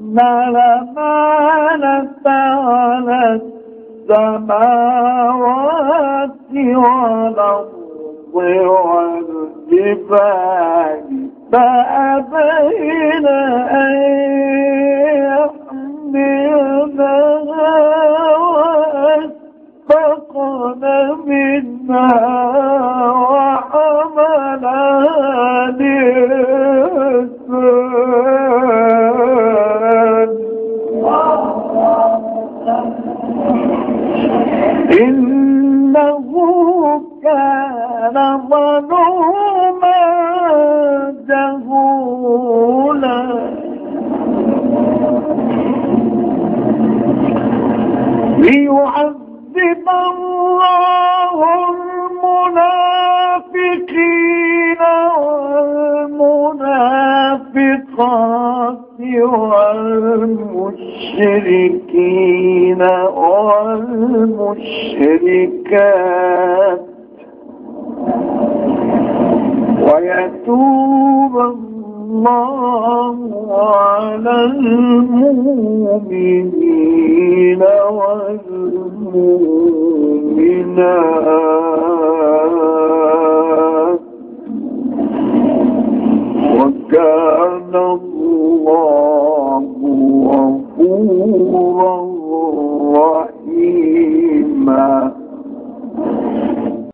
الأمانة على السماوات والأرض والجبال فأبين أن يحملنها وأشفقن منها. إنه كان ظلوما جهولا. ليعذب الله المنافقين والمنافقات. والمشركين والمشركات. ويتوب الله على المؤمنين والمؤمنات. وكان الله الله غفورا رحيما.